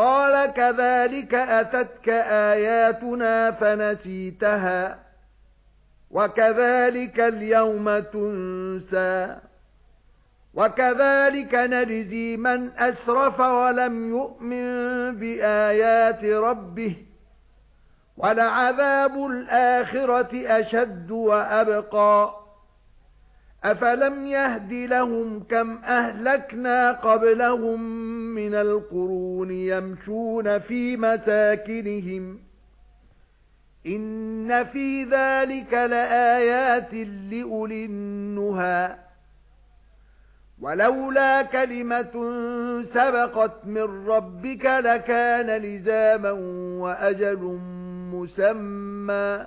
قَالَ كَذَلِكَ أَتَتْكَ آيَاتُنَا فَنَسِيتَهَا وَكَذَلِكَ الْيَوْمَ تُنسَى وَكَذَلِكَ نَجْزِي مَنْ أَسْرَفَ وَلَمْ يُؤْمِنْ بِآيَاتِ رَبِّهِ وَلَعَذَابُ الْآخِرَةِ أَشَدُّ وَأَبْقَى أَفَلَمْ يَهْدِ لَهُمْ كَمْ أَهْلَكْنَا قَبْلَهُمْ مِنَ الْقُرُونِ يَمْشُونَ فِي مَسَاكِنِهِمْ إِنَّ فِي ذَلِكَ لَآيَاتٍ لِأُولِي النُّهَى وَلَوْلَا كَلِمَةٌ سَبَقَتْ مِنْ رَبِّكَ لَكَانَ لِزَامًا وَأَجَلٌ مُّسَمًّى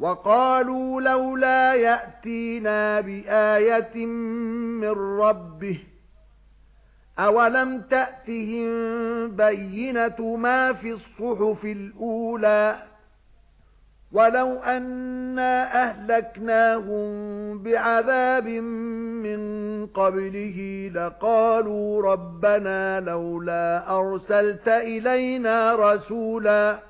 وقالوا لولا يأتينا بآية من ربه أولم تأتهم بينة ما في الصحف الأولى وَلَوْ أَنَّا أَهْلَكْنَاهُمْ بِعَذَابٍ مِّن قَبْلِهِ لَقَالُوا رَبَّنَا لَوْلَا أَرْسَلْتَ إِلَيْنَا رَسُولًا